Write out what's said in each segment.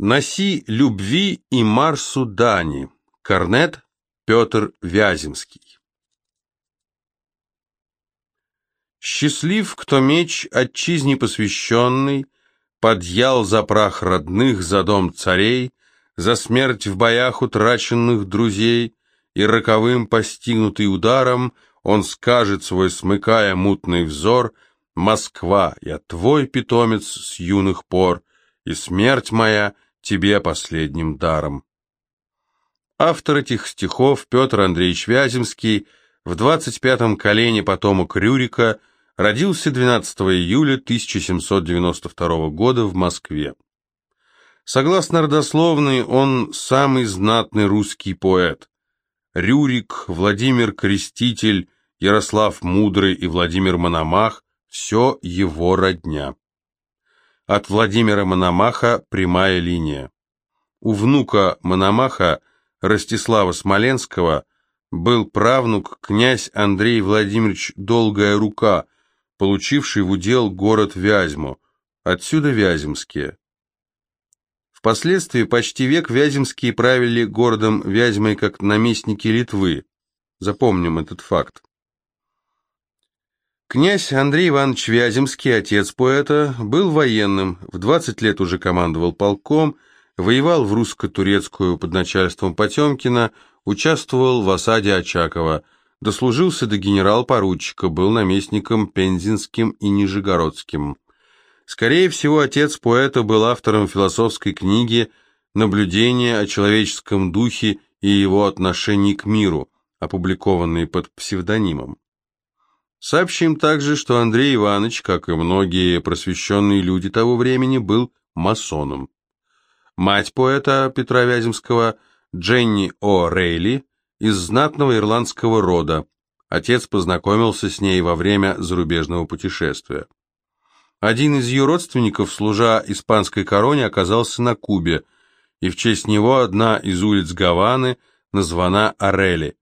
Носи любви и Марсу Дани. Корнет Петр Вяземский. Счастлив, кто меч отчизне посвященный, Подъял за прах родных, за дом царей, За смерть в боях утраченных друзей, И роковым постигнутый ударом, Он скажет свой, смыкая мутный взор, «Москва, я твой питомец с юных пор, И смерть моя — тебе последним даром. Автор этих стихов Петр Андреевич Вяземский в 25-м колене потомок Рюрика родился 12 июля 1792 года в Москве. Согласно родословной, он самый знатный русский поэт. Рюрик, Владимир Креститель, Ярослав Мудрый и Владимир Мономах – все его родня. От Владимира Мономаха прямая линия. У внука Мономаха, Ростислава Смоленского, был правнук князь Андрей Владимирович Долгая Рука, получивший в удел город Вязьму, отсюда Вяземские. Впоследствии почти век Вяземские правили городом Вязьмой как наместники Литвы. Запомним этот факт. Князь Андрей Иванович Вяземский, отец поэта, был военным, в 20 лет уже командовал полком, воевал в русско-турецкую под начальством Потемкина, участвовал в осаде Очакова, дослужился до генерал-поручика, был наместником Пензенским и Нижегородским. Скорее всего, отец поэта был автором философской книги «Наблюдение о человеческом духе и его отношении к миру», опубликованной под псевдонимом. Сообщим также, что Андрей Иванович, как и многие просвещенные люди того времени, был масоном. Мать поэта Петра Вяземского, Дженни О. Рейли, из знатного ирландского рода. Отец познакомился с ней во время зарубежного путешествия. Один из ее родственников, служа испанской короне, оказался на Кубе, и в честь него одна из улиц Гаваны названа Орели.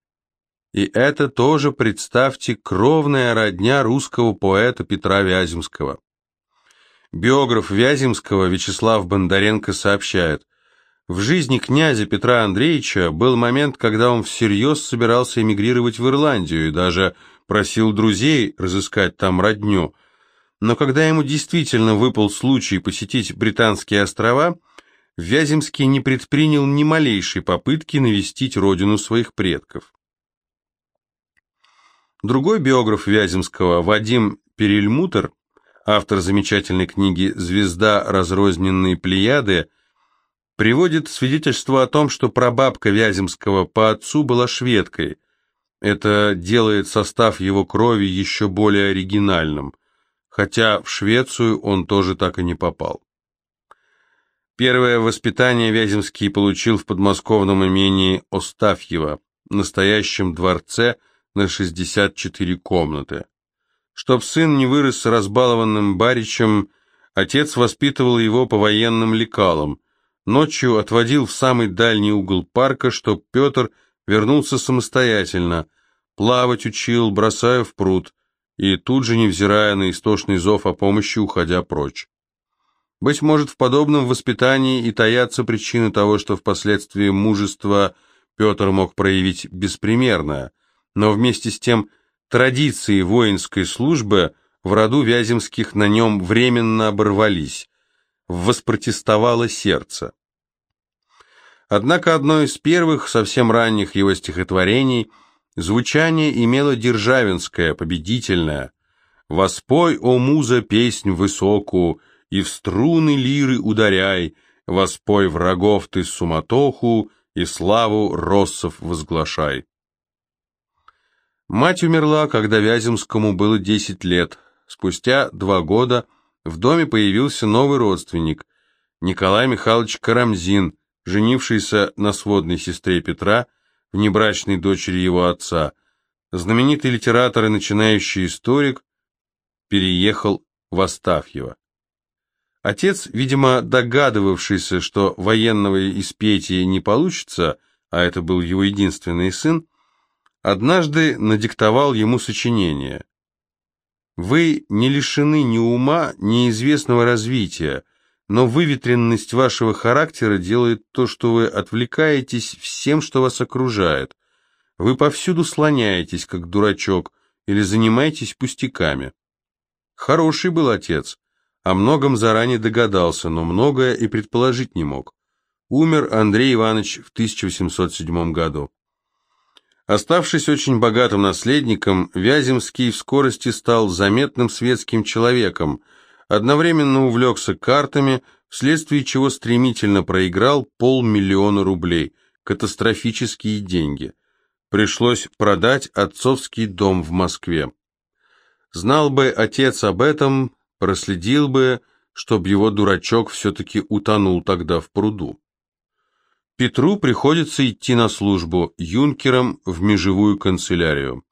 И это тоже, представьте, кровная родня русского поэта Петра Вяземского. Биограф Вяземского Вячеслав Бондаренко сообщает, в жизни князя Петра Андреевича был момент, когда он всерьез собирался эмигрировать в Ирландию и даже просил друзей разыскать там родню. Но когда ему действительно выпал случай посетить Британские острова, Вяземский не предпринял ни малейшей попытки навестить родину своих предков. Другой биограф Вяземского, Вадим Перельмутер, автор замечательной книги «Звезда разрозненной Плеяды», приводит свидетельство о том, что прабабка Вяземского по отцу была шведкой. Это делает состав его крови еще более оригинальным, хотя в Швецию он тоже так и не попал. Первое воспитание Вяземский получил в подмосковном имении Остафьево, настоящем дворце – на 64 комнаты. Чтоб сын не вырос разбалованным баричем, отец воспитывал его по военным лекалам. Ночью отводил в самый дальний угол парка, чтоб Петр вернулся самостоятельно, плавать учил, бросая в пруд, и тут же, невзирая на истошный зов о помощи, уходя прочь. Быть может, в подобном воспитании и таятся причины того, что впоследствии мужество Петр мог проявить беспримерное – но вместе с тем традиции воинской службы в роду Вяземских на нем временно оборвались, воспротестовало сердце. Однако одно из первых, совсем ранних его стихотворений, звучание имело державинское, победительное. «Воспой, о муза, песнь высокую, и в струны лиры ударяй, воспой врагов ты суматоху, и славу россов возглашай». Мать умерла, когда Вяземскому было 10 лет. Спустя два года в доме появился новый родственник, Николай Михайлович Карамзин, женившийся на сводной сестре Петра, внебрачной дочери его отца. Знаменитый литератор и начинающий историк переехал в Астафьево. Отец, видимо, догадывавшийся, что военного испетия не получится, а это был его единственный сын, однажды надиктовал ему сочинение. «Вы не лишены ни ума, ни известного развития, но выветренность вашего характера делает то, что вы отвлекаетесь всем, что вас окружает. Вы повсюду слоняетесь, как дурачок, или занимаетесь пустяками. Хороший был отец, о многом заранее догадался, но многое и предположить не мог. Умер Андрей Иванович в 1807 году. Оставшись очень богатым наследником, Вяземский в скорости стал заметным светским человеком, одновременно увлекся картами, вследствие чего стремительно проиграл полмиллиона рублей, катастрофические деньги. Пришлось продать отцовский дом в Москве. Знал бы отец об этом, проследил бы, чтоб его дурачок все-таки утонул тогда в пруду. Петру приходится идти на службу юнкером в межевую канцелярию.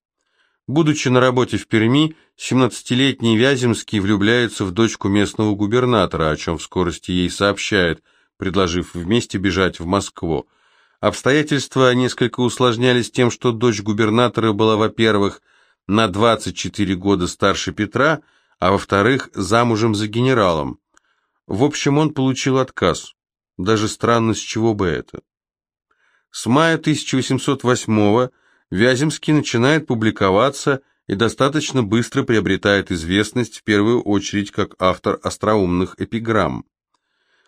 Будучи на работе в Перми, 17-летний Вяземский влюбляется в дочку местного губернатора, о чем в скорости ей сообщает, предложив вместе бежать в Москву. Обстоятельства несколько усложнялись тем, что дочь губернатора была, во-первых, на 24 года старше Петра, а во-вторых, замужем за генералом. В общем, он получил отказ. Даже странно, с чего бы это. С мая 1808 Вяземский начинает публиковаться и достаточно быстро приобретает известность, в первую очередь как автор остроумных эпиграмм.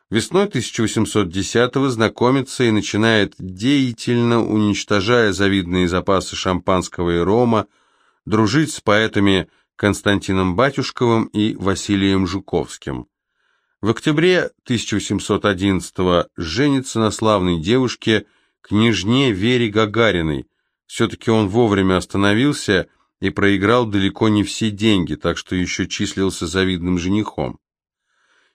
Весной 1810 знакомится и начинает деятельно, уничтожая завидные запасы шампанского и рома, дружить с поэтами Константином Батюшковым и Василием Жуковским. В октябре 1811 женится на славной девушке, княжне Вере Гагариной. Все-таки он вовремя остановился и проиграл далеко не все деньги, так что еще числился завидным женихом.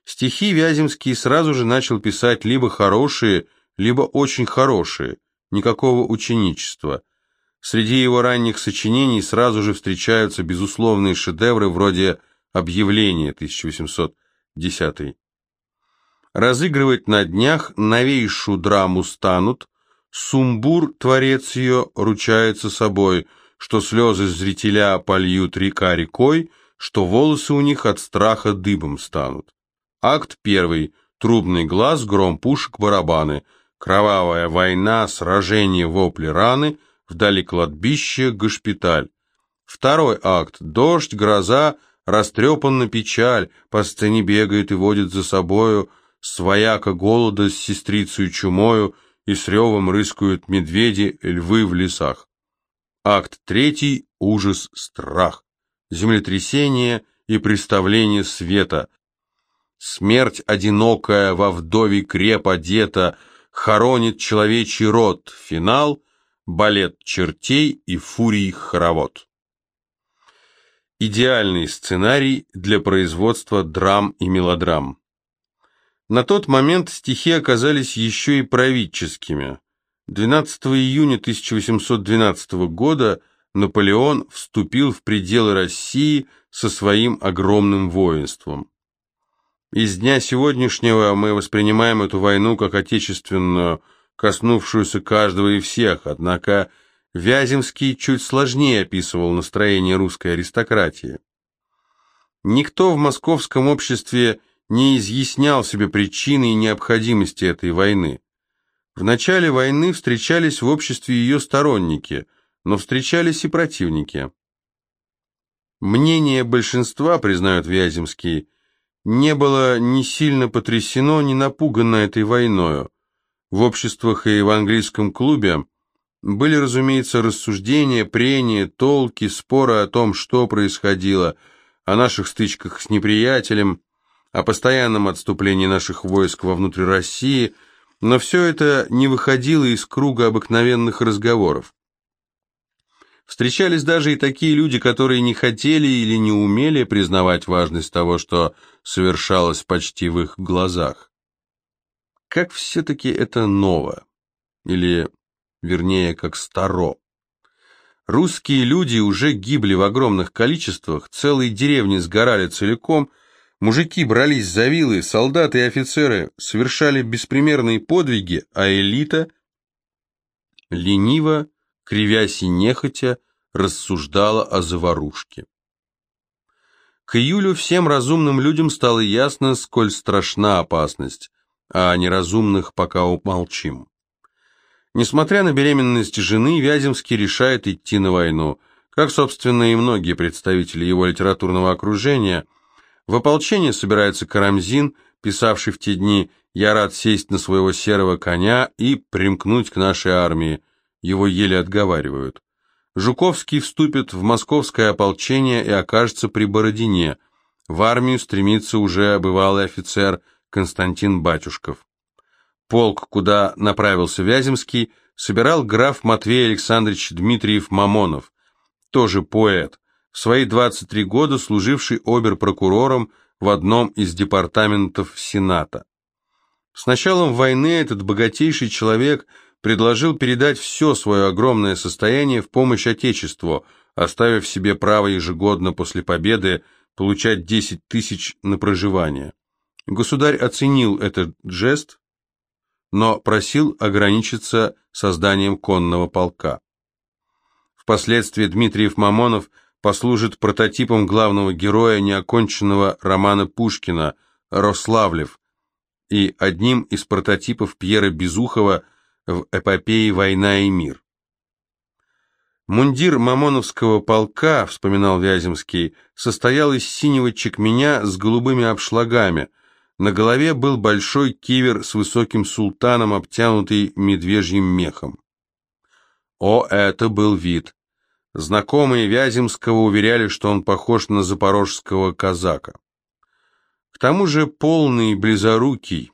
Стихи Вяземский сразу же начал писать либо хорошие, либо очень хорошие, никакого ученичества. Среди его ранних сочинений сразу же встречаются безусловные шедевры вроде «Объявление» 1800 10. Разыгрывать на днях новейшую драму станут, Сумбур, творец ее, ручается собой, что слезы зрителя польют река рекой, что волосы у них от страха дыбом станут. Акт первый. Трубный глаз, гром пушек, барабаны. Кровавая война, сражение, вопли, раны. Вдали кладбище, госпиталь. Второй акт. Дождь, гроза, растрепанна печаль, по сцене бегает и водит за собою свояка голода с сестрицей чумою, и с ревом рыскают медведи, львы в лесах. Акт третий — ужас, страх, землетрясение и представление света. Смерть одинокая во вдове креп одета, хоронит человечий род. Финал — балет чертей и фурий хоровод. Идеальный сценарий для производства драм и мелодрам. На тот момент стихи оказались еще и правительскими. 12 июня 1812 года Наполеон вступил в пределы России со своим огромным воинством. Из дня сегодняшнего мы воспринимаем эту войну как отечественную, коснувшуюся каждого и всех, однако Вяземский чуть сложнее описывал настроение русской аристократии. Никто в московском обществе не изъяснял себе причины и необходимости этой войны. В начале войны встречались в обществе ее сторонники, но встречались и противники. Мнение большинства, признают Вяземский, не было ни сильно потрясено, ни напугано этой войною. В обществах и в английском клубе были, разумеется, рассуждения, прения, толки, споры о том, что происходило, о наших стычках с неприятелем, о постоянном отступлении наших войск вовнутрь России, но все это не выходило из круга обыкновенных разговоров. Встречались даже и такие люди, которые не хотели или не умели признавать важность того, что совершалось почти в их глазах. Как все-таки это ново? Или вернее, как старо. Русские люди уже гибли в огромных количествах, целые деревни сгорали целиком, мужики брались за вилы, солдаты и офицеры совершали беспримерные подвиги, а элита, лениво, кривясь и нехотя, рассуждала о заварушке. К июлю всем разумным людям стало ясно, сколь страшна опасность, а о неразумных пока умолчим. Несмотря на беременность жены, Вяземский решает идти на войну, как, собственно, и многие представители его литературного окружения. В ополчение собирается Карамзин, писавший в те дни «Я рад сесть на своего серого коня и примкнуть к нашей армии». Его еле отговаривают. Жуковский вступит в московское ополчение и окажется при Бородине. В армию стремится уже бывалый офицер Константин Батюшков. Полк, куда направился Вяземский, собирал граф Матвей Александрович Дмитриев-Мамонов, тоже поэт, в свои 23 года служивший обер-прокурором в одном из департаментов Сената. С началом войны этот богатейший человек предложил передать все свое огромное состояние в помощь Отечеству, оставив себе право ежегодно после победы получать 10 тысяч на проживание. Государь оценил этот жест но просил ограничиться созданием конного полка. Впоследствии Дмитриев Мамонов послужит прототипом главного героя неоконченного романа Пушкина «Рославлев» и одним из прототипов Пьера Безухова в эпопее «Война и мир». Мундир Мамоновского полка, вспоминал Вяземский, состоял из синего чекменя с голубыми обшлагами – на голове был большой кивер с высоким султаном, обтянутый медвежьим мехом. О, это был вид! Знакомые Вяземского уверяли, что он похож на запорожского казака. К тому же полный, близорукий.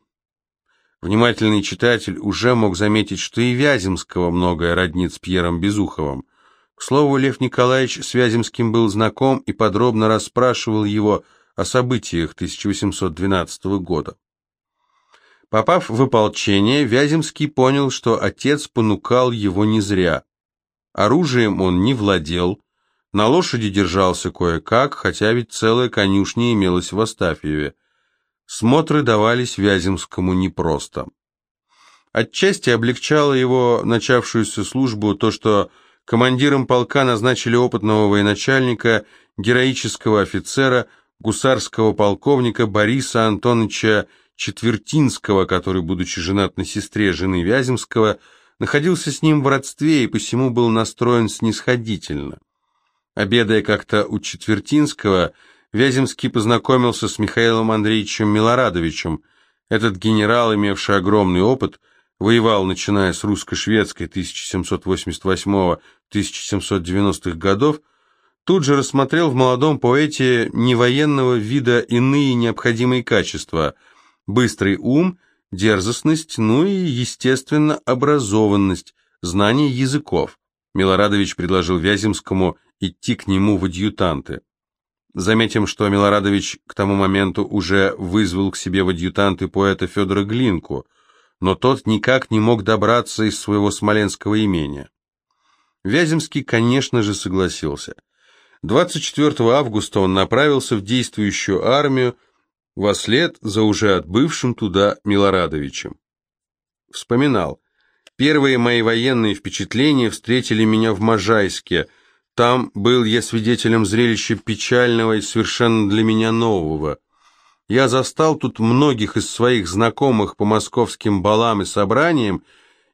Внимательный читатель уже мог заметить, что и Вяземского многое роднит с Пьером Безуховым. К слову, Лев Николаевич с Вяземским был знаком и подробно расспрашивал его о событиях 1812 года. Попав в ополчение, Вяземский понял, что отец понукал его не зря. Оружием он не владел, на лошади держался кое-как, хотя ведь целая конюшня имелась в Астафьеве. Смотры давались Вяземскому непросто. Отчасти облегчало его начавшуюся службу то, что командиром полка назначили опытного военачальника, героического офицера, гусарского полковника Бориса Антоновича Четвертинского, который, будучи женат на сестре жены Вяземского, находился с ним в родстве и посему был настроен снисходительно. Обедая как-то у Четвертинского, Вяземский познакомился с Михаилом Андреевичем Милорадовичем. Этот генерал, имевший огромный опыт, воевал, начиная с русско-шведской 1788-1790-х годов, тут же рассмотрел в молодом поэте невоенного вида иные необходимые качества – быстрый ум, дерзостность, ну и, естественно, образованность, знание языков. Милорадович предложил Вяземскому идти к нему в адъютанты. Заметим, что Милорадович к тому моменту уже вызвал к себе в адъютанты поэта Федора Глинку, но тот никак не мог добраться из своего смоленского имения. Вяземский, конечно же, согласился – 24 августа он направился в действующую армию во след за уже отбывшим туда Милорадовичем. Вспоминал. Первые мои военные впечатления встретили меня в Можайске. Там был я свидетелем зрелища печального и совершенно для меня нового. Я застал тут многих из своих знакомых по московским балам и собраниям,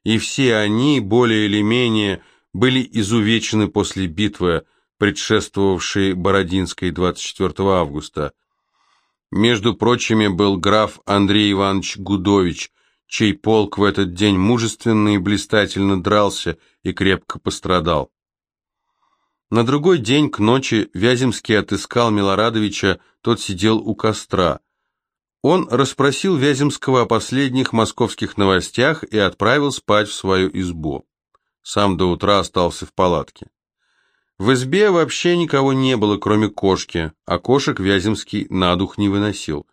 и все они, более или менее, были изувечены после битвы, предшествовавшей Бородинской 24 августа. Между прочими был граф Андрей Иванович Гудович, чей полк в этот день мужественно и блистательно дрался и крепко пострадал. На другой день к ночи Вяземский отыскал Милорадовича, тот сидел у костра. Он расспросил Вяземского о последних московских новостях и отправил спать в свою избу. Сам до утра остался в палатке. В избе вообще никого не было, кроме кошки, а кошек Вяземский на дух не выносил.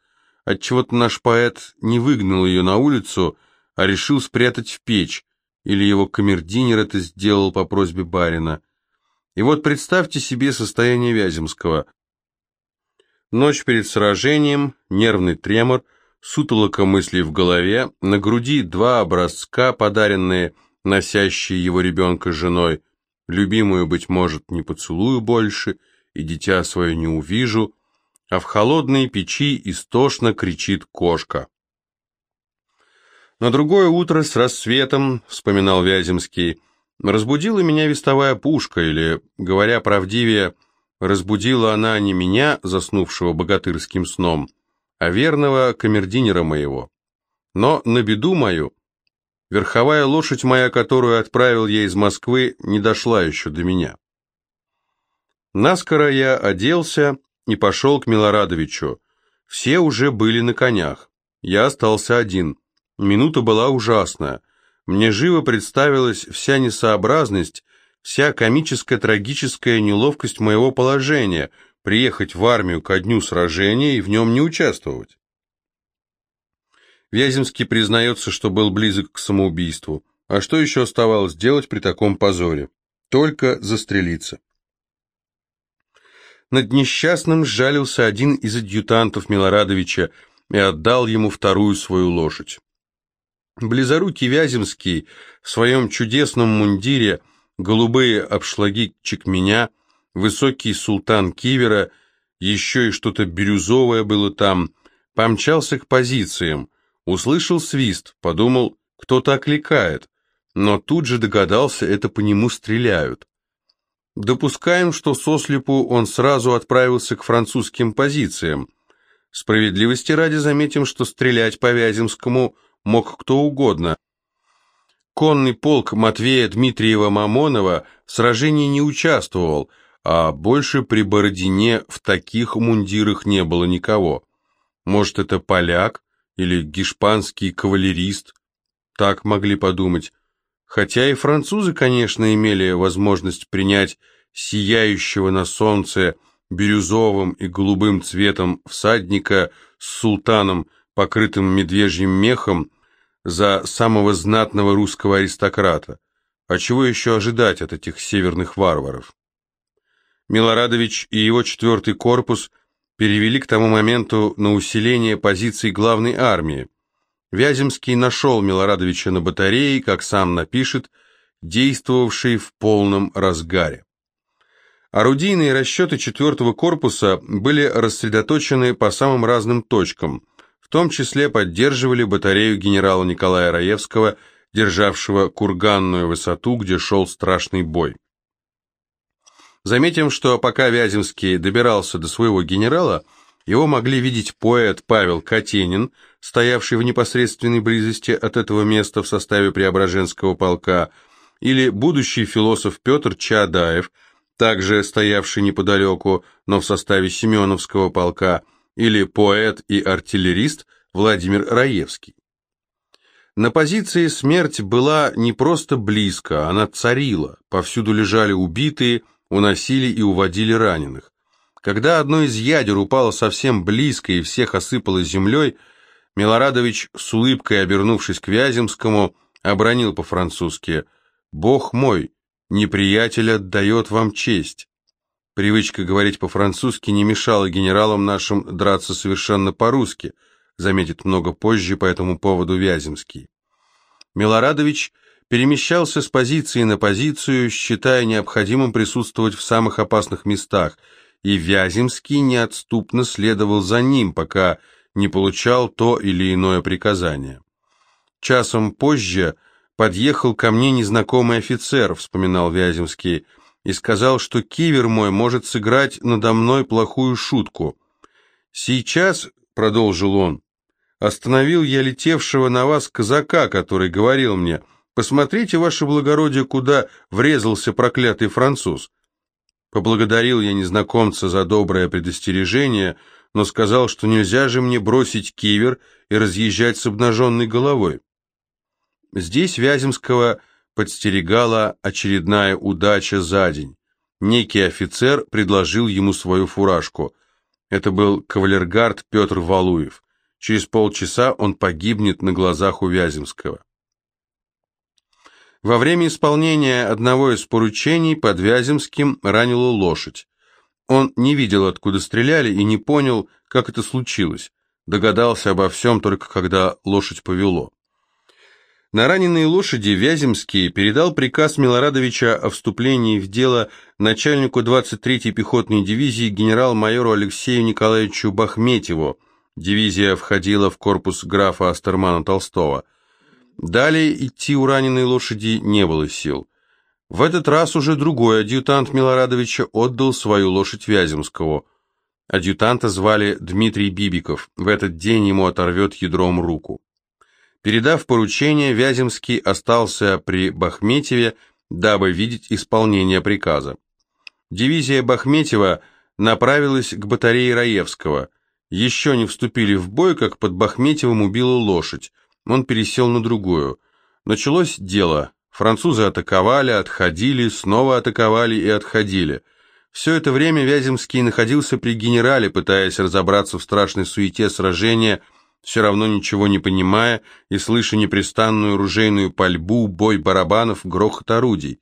Отчего-то наш поэт не выгнал ее на улицу, а решил спрятать в печь, или его камердинер это сделал по просьбе барина. И вот представьте себе состояние Вяземского. Ночь перед сражением, нервный тремор, сутолока мыслей в голове, на груди два образца, подаренные носящие его ребенка женой – Любимую, быть может, не поцелую больше, и дитя свое не увижу. а в холодной печи истошно кричит кошка. На другое утро с рассветом, вспоминал Вяземский, разбудила меня вестовая пушка, или, говоря правдивее, разбудила она не меня, заснувшего богатырским сном, а верного камердинера моего. Но на беду мою, верховая лошадь моя, которую отправил я из Москвы, не дошла еще до меня. Наскоро я оделся и пошел к Милорадовичу. Все уже были на конях. Я остался один. Минута была ужасная. Мне живо представилась вся несообразность, вся комическая трагическая неловкость моего положения – приехать в армию ко дню сражения и в нем не участвовать. Вяземский признается, что был близок к самоубийству. А что еще оставалось делать при таком позоре? Только застрелиться. Над несчастным сжалился один из адъютантов Милорадовича и отдал ему вторую свою лошадь. Близорукий Вяземский в своем чудесном мундире, голубые обшлаги чекменя, высокий султан Кивера, еще и что-то бирюзовое было там, помчался к позициям, услышал свист, подумал, кто-то окликает, но тут же догадался, это по нему стреляют. Допускаем, что сослепу он сразу отправился к французским позициям. Справедливости ради заметим, что стрелять по Вяземскому мог кто угодно. Конный полк Матвея Дмитриева-Мамонова в сражении не участвовал, а больше при Бородине в таких мундирах не было никого. Может, это поляк или гешпанский кавалерист? Так могли подумать. Хотя и французы, конечно, имели возможность принять сияющего на солнце бирюзовым и голубым цветом всадника с султаном, покрытым медвежьим мехом, за самого знатного русского аристократа. А чего еще ожидать от этих северных варваров? Милорадович и его четвертый корпус перевели к тому моменту на усиление позиций главной армии. Вяземский нашел Милорадовича на батарее, как сам напишет, действовавший в полном разгаре. Орудийные расчеты 4 корпуса были рассредоточены по самым разным точкам, в том числе поддерживали батарею генерала Николая Раевского, державшего курганную высоту, где шел страшный бой. Заметим, что пока Вяземский добирался до своего генерала, его могли видеть поэт Павел Катенин, стоявший в непосредственной близости от этого места в составе Преображенского полка, или будущий философ Петр Чадаев, также стоявший неподалеку, но в составе Семеновского полка, или поэт и артиллерист Владимир Раевский. На позиции смерть была не просто близко, она царила, повсюду лежали убитые, уносили и уводили раненых. Когда одно из ядер упало совсем близко и всех осыпало землей, Милорадович, с улыбкой обернувшись к Вяземскому, обронил по-французски «Бог мой, неприятель отдает вам честь». Привычка говорить по-французски не мешала генералам нашим драться совершенно по-русски, заметит много позже по этому поводу Вяземский. Милорадович перемещался с позиции на позицию, считая необходимым присутствовать в самых опасных местах – и Вяземский неотступно следовал за ним, пока не получал то или иное приказание. Часом позже подъехал ко мне незнакомый офицер, вспоминал Вяземский, и сказал, что кивер мой может сыграть надо мной плохую шутку. «Сейчас», — продолжил он, — «остановил я летевшего на вас казака, который говорил мне, посмотрите, ваше благородие, куда врезался проклятый француз. Поблагодарил я незнакомца за доброе предостережение, но сказал, что нельзя же мне бросить кивер и разъезжать с обнаженной головой. Здесь Вяземского подстерегала очередная удача за день. Некий офицер предложил ему свою фуражку. Это был кавалергард Петр Валуев. Через полчаса он погибнет на глазах у Вяземского. Во время исполнения одного из поручений под Вяземским ранила лошадь. Он не видел, откуда стреляли, и не понял, как это случилось. Догадался обо всем только когда лошадь повело. На раненые лошади Вяземский передал приказ Милорадовича о вступлении в дело начальнику 23-й пехотной дивизии генерал-майору Алексею Николаевичу Бахметьеву. Дивизия входила в корпус графа Астермана Толстого. Далее идти у раненой лошади не было сил. В этот раз уже другой адъютант Милорадовича отдал свою лошадь Вяземскому. Адъютанта звали Дмитрий Бибиков. В этот день ему оторвет ядром руку. Передав поручение, Вяземский остался при Бахметьеве, дабы видеть исполнение приказа. Дивизия Бахметьева направилась к батарее Раевского. Еще не вступили в бой, как под Бахметьевым убила лошадь. Он пересел на другую. Началось дело. Французы атаковали, отходили, снова атаковали и отходили. Все это время Вяземский находился при генерале, пытаясь разобраться в страшной суете сражения – все равно ничего не понимая и слыша непрестанную ружейную пальбу, бой барабанов, грохот орудий.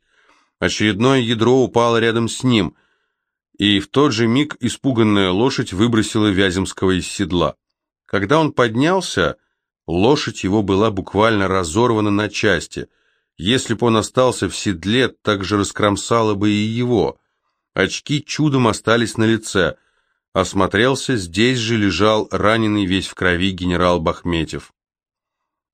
Очередное ядро упало рядом с ним, и в тот же миг испуганная лошадь выбросила Вяземского из седла. Когда он поднялся, лошадь его была буквально разорвана на части. Если бы он остался в седле, так же раскромсало бы и его. Очки чудом остались на лице – Осмотрелся, здесь же лежал раненый весь в крови генерал Бахметьев.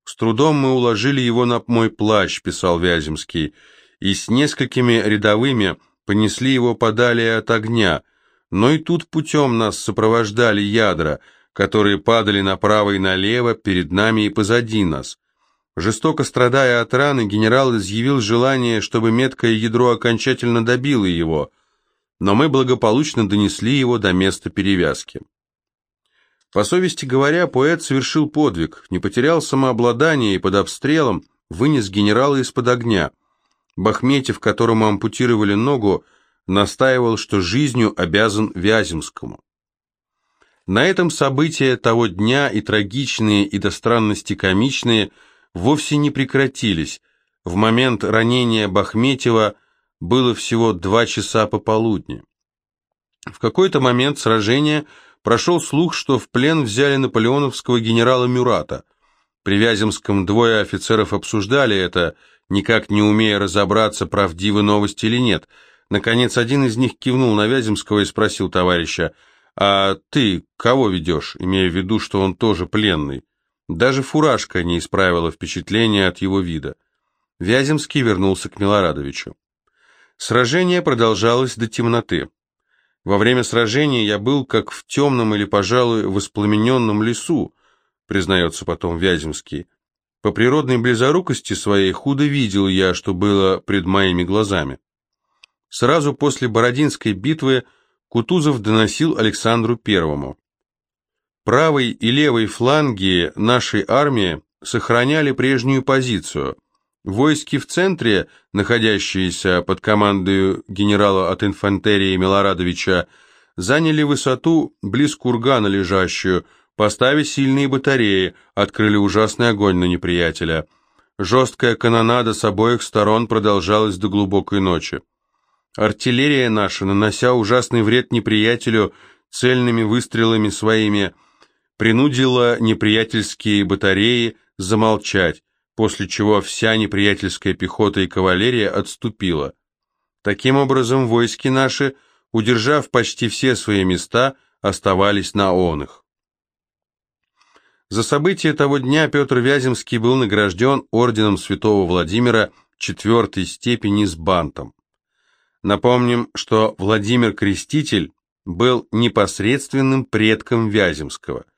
«С трудом мы уложили его на мой плащ», — писал Вяземский, «и с несколькими рядовыми понесли его подали от огня, но и тут путем нас сопровождали ядра, которые падали направо и налево, перед нами и позади нас. Жестоко страдая от раны, генерал изъявил желание, чтобы меткое ядро окончательно добило его — но мы благополучно донесли его до места перевязки. По совести говоря, поэт совершил подвиг, не потерял самообладание и под обстрелом вынес генерала из-под огня. Бахметьев, которому ампутировали ногу, настаивал, что жизнью обязан Вяземскому. На этом события того дня и трагичные, и до странности комичные вовсе не прекратились. В момент ранения Бахметьева было всего два часа пополудни. В какой-то момент сражения прошел слух, что в плен взяли наполеоновского генерала Мюрата. При Вяземском двое офицеров обсуждали это, никак не умея разобраться, правдивы новости или нет. Наконец, один из них кивнул на Вяземского и спросил товарища, «А ты кого ведешь?» имея в виду, что он тоже пленный. Даже фуражка не исправила впечатления от его вида. Вяземский вернулся к Милорадовичу. Сражение продолжалось до темноты. Во время сражения я был как в темном или, пожалуй, воспламененном лесу, признается потом Вяземский. По природной близорукости своей худо видел я, что было пред моими глазами. Сразу после Бородинской битвы Кутузов доносил Александру Первому. Правый и левый фланги нашей армии сохраняли прежнюю позицию. Войски в центре, находящиеся под командой генерала от инфантерии Милорадовича, заняли высоту близ кургана лежащую, поставив сильные батареи, открыли ужасный огонь на неприятеля. Жесткая канонада с обоих сторон продолжалась до глубокой ночи. Артиллерия наша, нанося ужасный вред неприятелю цельными выстрелами своими, принудила неприятельские батареи замолчать, после чего вся неприятельская пехота и кавалерия отступила. Таким образом, войски наши, удержав почти все свои места, оставались на оных. За события того дня Петр Вяземский был награжден орденом святого Владимира четвертой степени с бантом. Напомним, что Владимир Креститель был непосредственным предком Вяземского –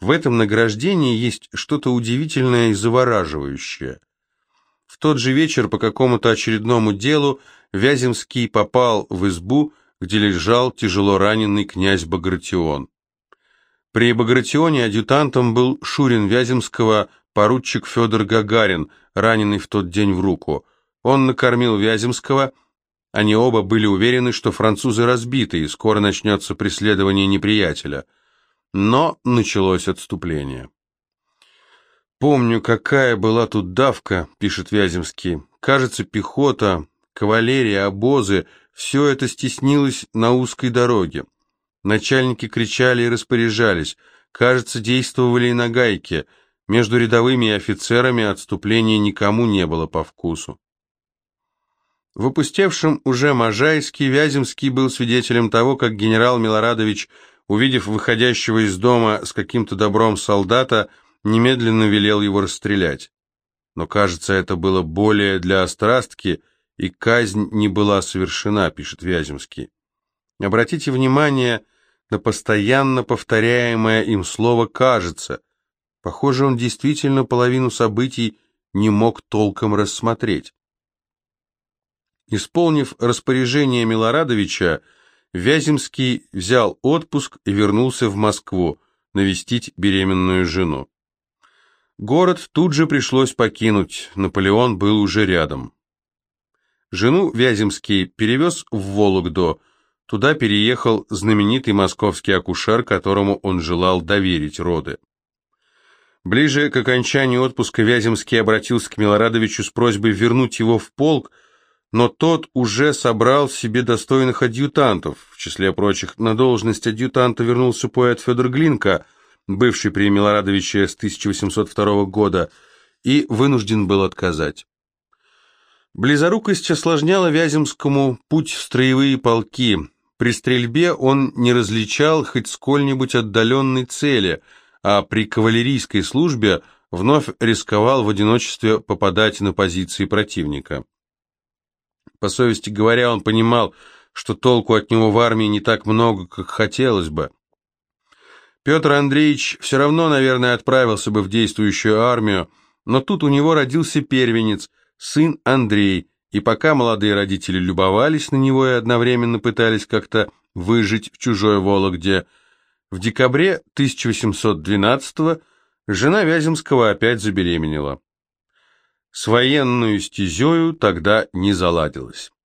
в этом награждении есть что-то удивительное и завораживающее. В тот же вечер по какому-то очередному делу Вяземский попал в избу, где лежал тяжело раненый князь Багратион. При Багратионе адъютантом был Шурин Вяземского, поручик Федор Гагарин, раненый в тот день в руку. Он накормил Вяземского, они оба были уверены, что французы разбиты, и скоро начнется преследование неприятеля – но началось отступление. «Помню, какая была тут давка», — пишет Вяземский. «Кажется, пехота, кавалерия, обозы — все это стеснилось на узкой дороге. Начальники кричали и распоряжались, кажется, действовали и на гайке. Между рядовыми и офицерами отступление никому не было по вкусу. В опустевшем уже Можайске Вяземский был свидетелем того, как генерал Милорадович, увидев выходящего из дома с каким-то добром солдата, немедленно велел его расстрелять. Но, кажется, это было более для острастки, и казнь не была совершена, пишет Вяземский. Обратите внимание на постоянно повторяемое им слово «кажется». Похоже, он действительно половину событий не мог толком рассмотреть. Исполнив распоряжение Милорадовича, Вяземский взял отпуск и вернулся в Москву навестить беременную жену. Город тут же пришлось покинуть, Наполеон был уже рядом. Жену Вяземский перевез в Вологду, туда переехал знаменитый московский акушер, которому он желал доверить роды. Ближе к окончанию отпуска Вяземский обратился к Милорадовичу с просьбой вернуть его в полк, но тот уже собрал себе достойных адъютантов. В числе прочих на должность адъютанта вернулся поэт Федор Глинка, бывший при Милорадовиче с 1802 года, и вынужден был отказать. Близорукость осложняла Вяземскому путь в строевые полки. При стрельбе он не различал хоть сколь-нибудь отдаленной цели, а при кавалерийской службе вновь рисковал в одиночестве попадать на позиции противника. По совести говоря, он понимал, что толку от него в армии не так много, как хотелось бы. Петр Андреевич все равно, наверное, отправился бы в действующую армию, но тут у него родился первенец, сын Андрей, и пока молодые родители любовались на него и одновременно пытались как-то выжить в чужой Вологде, в декабре 1812 жена Вяземского опять забеременела. С военную стезею тогда не заладилось.